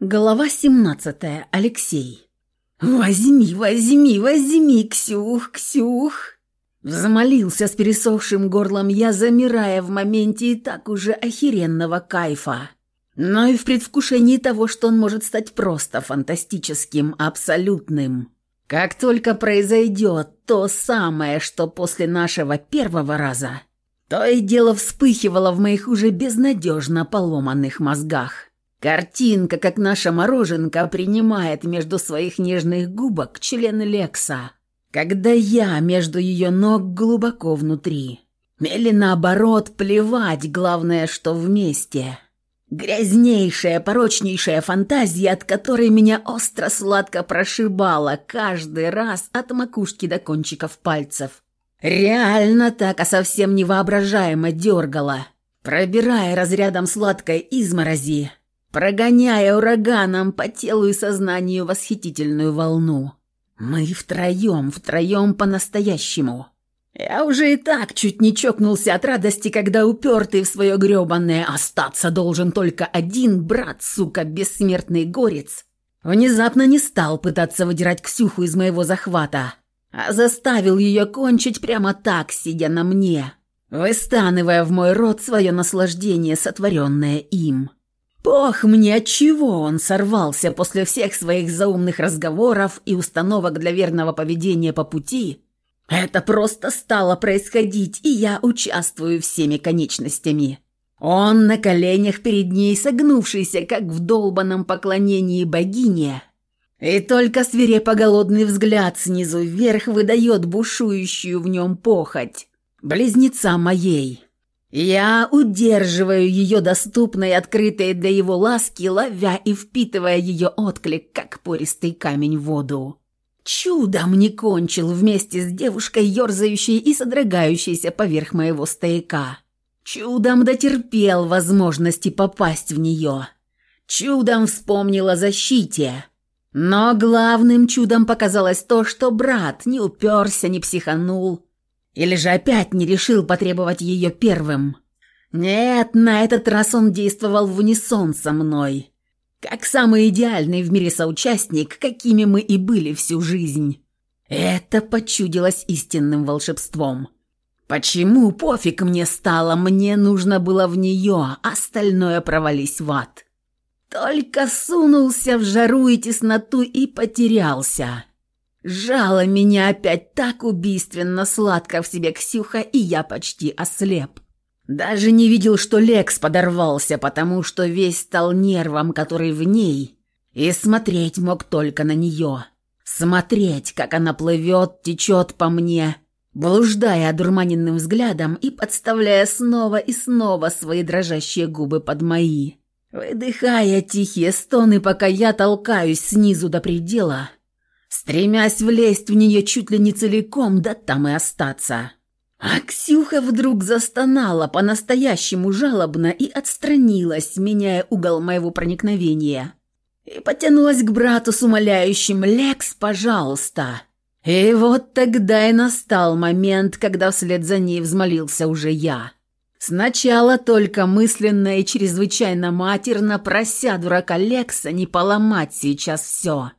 Глава 17. Алексей. «Возьми, возьми, возьми, Ксюх, Ксюх!» Взмолился с пересохшим горлом я, замирая в моменте и так уже охеренного кайфа. Но и в предвкушении того, что он может стать просто фантастическим, абсолютным. Как только произойдет то самое, что после нашего первого раза, то и дело вспыхивало в моих уже безнадежно поломанных мозгах. Картинка, как наша мороженка принимает между своих нежных губок член Лекса, когда я между ее ног глубоко внутри. Или наоборот, плевать, главное, что вместе. Грязнейшая, порочнейшая фантазия, от которой меня остро-сладко прошибала каждый раз от макушки до кончиков пальцев. Реально так, а совсем невоображаемо дергала, пробирая разрядом сладкой изморози, прогоняя ураганом по телу и сознанию восхитительную волну. Мы втроем, втроем по-настоящему. Я уже и так чуть не чокнулся от радости, когда упертый в свое гребанное остаться должен только один брат, сука, бессмертный горец, внезапно не стал пытаться выдирать Ксюху из моего захвата, а заставил ее кончить прямо так, сидя на мне, выстанывая в мой рот свое наслаждение, сотворенное им. Ох, мне от чего он сорвался после всех своих заумных разговоров и установок для верного поведения по пути? Это просто стало происходить, и я участвую всеми конечностями. Он на коленях перед ней, согнувшийся, как в долбанном поклонении богине. И только свирепо-голодный взгляд снизу вверх выдает бушующую в нем похоть. Близнеца моей. Я удерживаю ее доступной, открытой для его ласки, ловя и впитывая ее отклик, как пористый камень в воду. Чудом не кончил вместе с девушкой, ерзающей и содрогающейся поверх моего стояка. Чудом дотерпел возможности попасть в нее. Чудом вспомнил о защите. Но главным чудом показалось то, что брат не уперся, не психанул, или же опять не решил потребовать ее первым? Нет, на этот раз он действовал в унисон со мной. Как самый идеальный в мире соучастник, какими мы и были всю жизнь. Это почудилось истинным волшебством. Почему пофиг мне стало, мне нужно было в нее, остальное провались в ад. Только сунулся в жару и тесноту и потерялся. Жало меня опять так убийственно сладко в себе Ксюха, и я почти ослеп. Даже не видел, что Лекс подорвался, потому что весь стал нервом, который в ней, и смотреть мог только на нее. Смотреть, как она плывет, течет по мне, блуждая одурманенным взглядом и подставляя снова и снова свои дрожащие губы под мои. Выдыхая тихие стоны, пока я толкаюсь снизу до предела, стремясь влезть в нее чуть ли не целиком, да там и остаться. А Ксюха вдруг застонала по-настоящему жалобно и отстранилась, меняя угол моего проникновения. И потянулась к брату с умоляющим «Лекс, пожалуйста!» И вот тогда и настал момент, когда вслед за ней взмолился уже я. Сначала только мысленно и чрезвычайно матерно прося дурака Лекса не поломать сейчас все.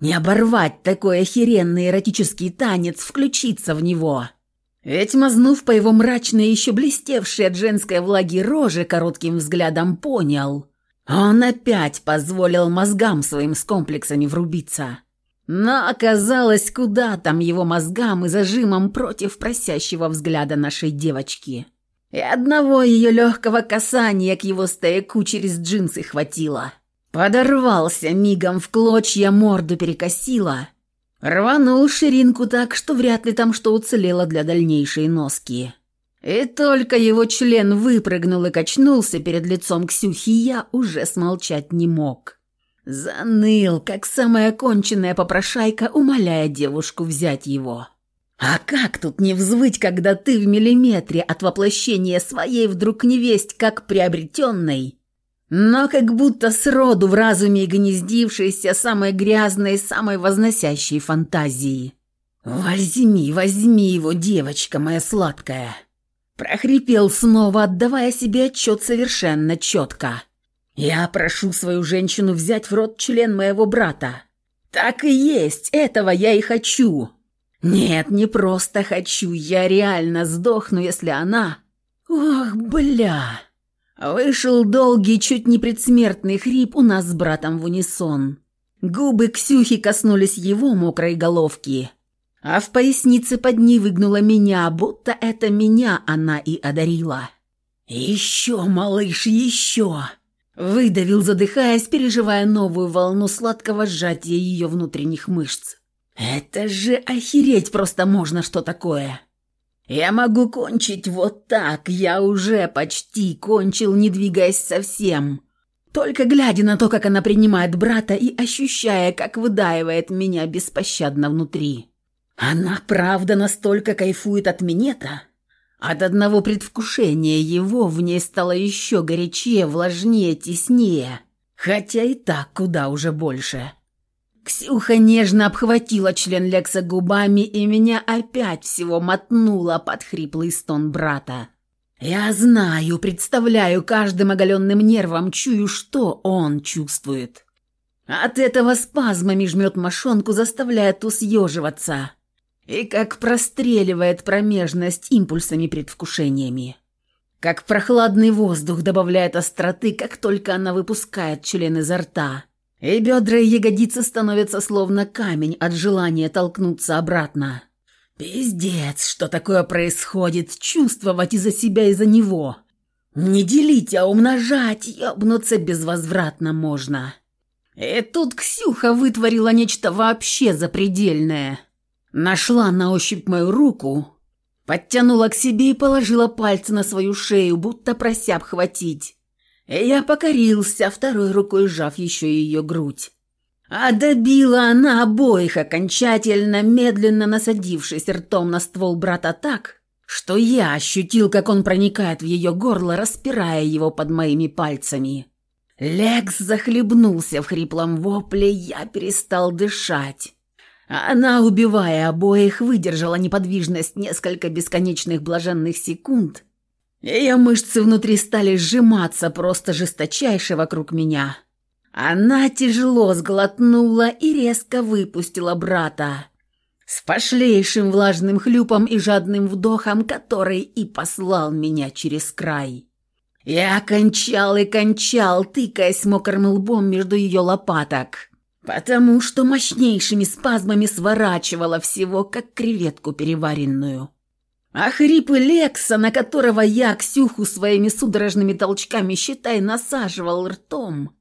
Не оборвать такой охеренный эротический танец, включиться в него. Ведь, мазнув по его мрачной, еще блестевшей от женской влаги роже, коротким взглядом понял. Он опять позволил мозгам своим с комплексами врубиться. Но оказалось, куда там его мозгам и зажимом против просящего взгляда нашей девочки. И одного ее легкого касания к его стояку через джинсы хватило. Подорвался мигом в клочья, морду перекосило. Рванул ширинку так, что вряд ли там что уцелело для дальнейшей носки. И только его член выпрыгнул и качнулся перед лицом Ксюхи, я уже смолчать не мог. Заныл, как самая конченная попрошайка, умоляя девушку взять его. А как тут не взвыть, когда ты в миллиметре от воплощения своей вдруг невесть, как приобретенной, но как будто сроду в разуме гнездившейся самой грязной, самой возносящей фантазии. «Возьми, возьми его, девочка моя сладкая!» Прохрипел снова, отдавая себе отчет совершенно четко. Я прошу свою женщину взять в рот член моего брата. Так и есть, этого я и хочу. Нет, не просто хочу, я реально сдохну, если она... Ох, бля. Вышел долгий, чуть не предсмертный хрип у нас с братом в унисон. Губы Ксюхи коснулись его мокрой головки, а в пояснице под ней выгнула меня, будто это меня она и одарила. «Еще, малыш, еще!» Выдавил, задыхаясь, переживая новую волну сладкого сжатия ее внутренних мышц. «Это же охереть просто можно, что такое!» «Я могу кончить вот так, я уже почти кончил, не двигаясь совсем. Только глядя на то, как она принимает брата и ощущая, как выдаивает меня беспощадно внутри. Она правда настолько кайфует от минета?» От одного предвкушения его в ней стало еще горячее, влажнее, теснее, хотя и так куда уже больше. Ксюха нежно обхватила член Лекса губами и меня опять всего мотнула под хриплый стон брата. Я знаю, представляю каждым оголенным нервом, чую, что он чувствует. От этого спазмами жмет мошонку, заставляя ту съеживаться и как простреливает промежность импульсами-предвкушениями. Как прохладный воздух добавляет остроты, как только она выпускает член изо рта. И бедра и ягодицы становятся словно камень от желания толкнуться обратно. Пиздец, что такое происходит, чувствовать из-за себя, из-за него. Не делить, а умножать, ёбнуться безвозвратно можно. И тут Ксюха вытворила нечто вообще запредельное – Нашла на ощупь мою руку, подтянула к себе и положила пальцы на свою шею, будто прося обхватить. Я покорился, второй рукой сжав еще ее грудь. А добила она обоих, окончательно, медленно насадившись ртом на ствол брата так, что я ощутил, как он проникает в ее горло, распирая его под моими пальцами. Лекс захлебнулся в хриплом вопле, я перестал дышать. Она, убивая обоих, выдержала неподвижность несколько бесконечных блаженных секунд. Ее мышцы внутри стали сжиматься просто жесточайше вокруг меня. Она тяжело сглотнула и резко выпустила брата. С пошлейшим влажным хлюпом и жадным вдохом, который и послал меня через край. Я кончал и кончал, тыкаясь мокрым лбом между ее лопаток потому что мощнейшими спазмами сворачивала всего, как креветку переваренную. А хрипы Лекса, на которого я Ксюху своими судорожными толчками, считай, насаживал ртом,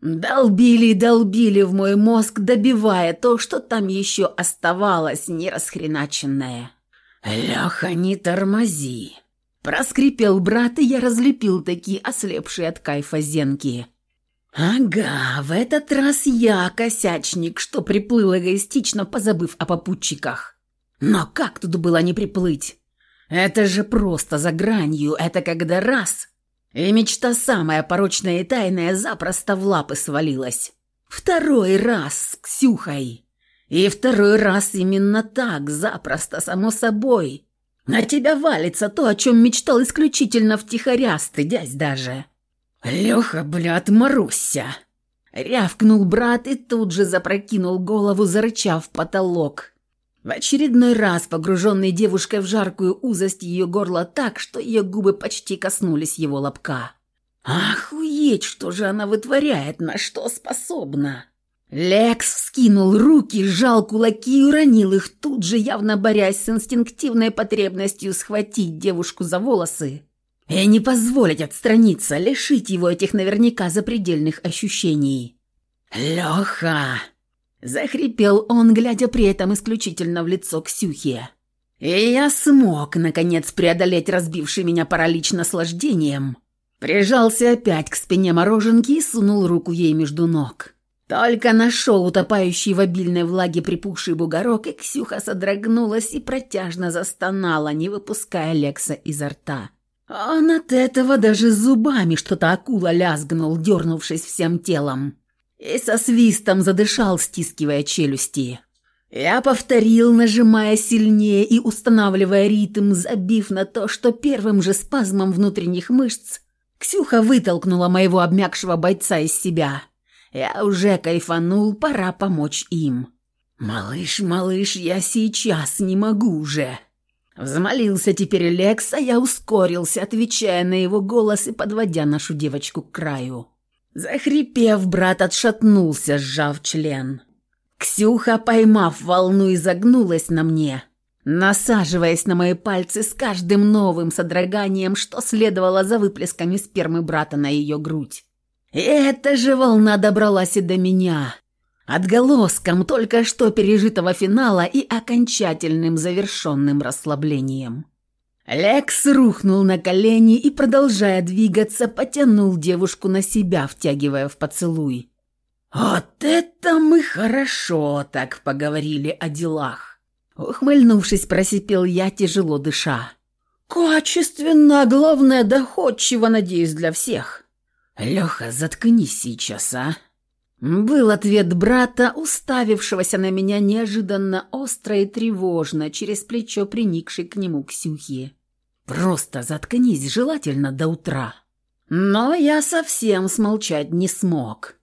долбили и долбили в мой мозг, добивая то, что там еще оставалось нерасхреначенное. «Леха, не тормози!» Проскрипел брат, и я разлепил такие ослепшие от кайфа зенки – «Ага, в этот раз я косячник, что приплыл эгоистично, позабыв о попутчиках. Но как тут было не приплыть? Это же просто за гранью, это когда раз, и мечта самая порочная и тайная запросто в лапы свалилась. Второй раз с Ксюхой. И второй раз именно так, запросто, само собой. На тебя валится то, о чем мечтал исключительно втихаря, стыдясь даже». «Леха, бля, отморозься!» Рявкнул брат и тут же запрокинул голову, зарычав потолок. В очередной раз погруженный девушкой в жаркую узость ее горла так, что ее губы почти коснулись его лобка. «Охуеть, что же она вытворяет, на что способна?» Лекс вскинул руки, сжал кулаки и уронил их, тут же явно борясь с инстинктивной потребностью схватить девушку за волосы и не позволить отстраниться, лишить его этих наверняка запредельных ощущений. «Леха!» – захрипел он, глядя при этом исключительно в лицо Ксюхи. И я смог, наконец, преодолеть разбивший меня паралич наслаждением. Прижался опять к спине мороженки и сунул руку ей между ног. Только нашел утопающий в обильной влаге припухший бугорок, и Ксюха содрогнулась и протяжно застонала, не выпуская Лекса изо рта. Он от этого даже зубами что-то акула лязгнул, дернувшись всем телом. И со свистом задышал, стискивая челюсти. Я повторил, нажимая сильнее и устанавливая ритм, забив на то, что первым же спазмом внутренних мышц Ксюха вытолкнула моего обмякшего бойца из себя. Я уже кайфанул, пора помочь им. «Малыш, малыш, я сейчас не могу уже!» Взмолился теперь Лекс, а я ускорился, отвечая на его голос и подводя нашу девочку к краю. Захрипев, брат отшатнулся, сжав член. Ксюха, поймав волну, изогнулась на мне, насаживаясь на мои пальцы с каждым новым содроганием, что следовало за выплесками спермы брата на ее грудь. И эта же волна добралась и до меня, отголоском только что пережитого финала и окончательным завершенным расслаблением. Лекс рухнул на колени и, продолжая двигаться, потянул девушку на себя, втягивая в поцелуй. «Вот это мы хорошо так поговорили о делах!» Ухмыльнувшись, просипел я, тяжело дыша. «Качественно, главное, доходчиво, надеюсь, для всех». «Леха, заткнись сейчас, а!» Был ответ брата, уставившегося на меня неожиданно остро и тревожно, через плечо приникшей к нему Ксюхи. «Просто заткнись, желательно до утра». Но я совсем смолчать не смог.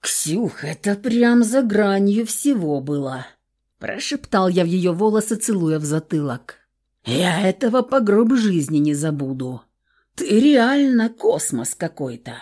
«Ксюх, это прям за гранью всего было», – прошептал я в ее волосы, целуя в затылок. «Я этого по гроб жизни не забуду. Ты реально космос какой-то».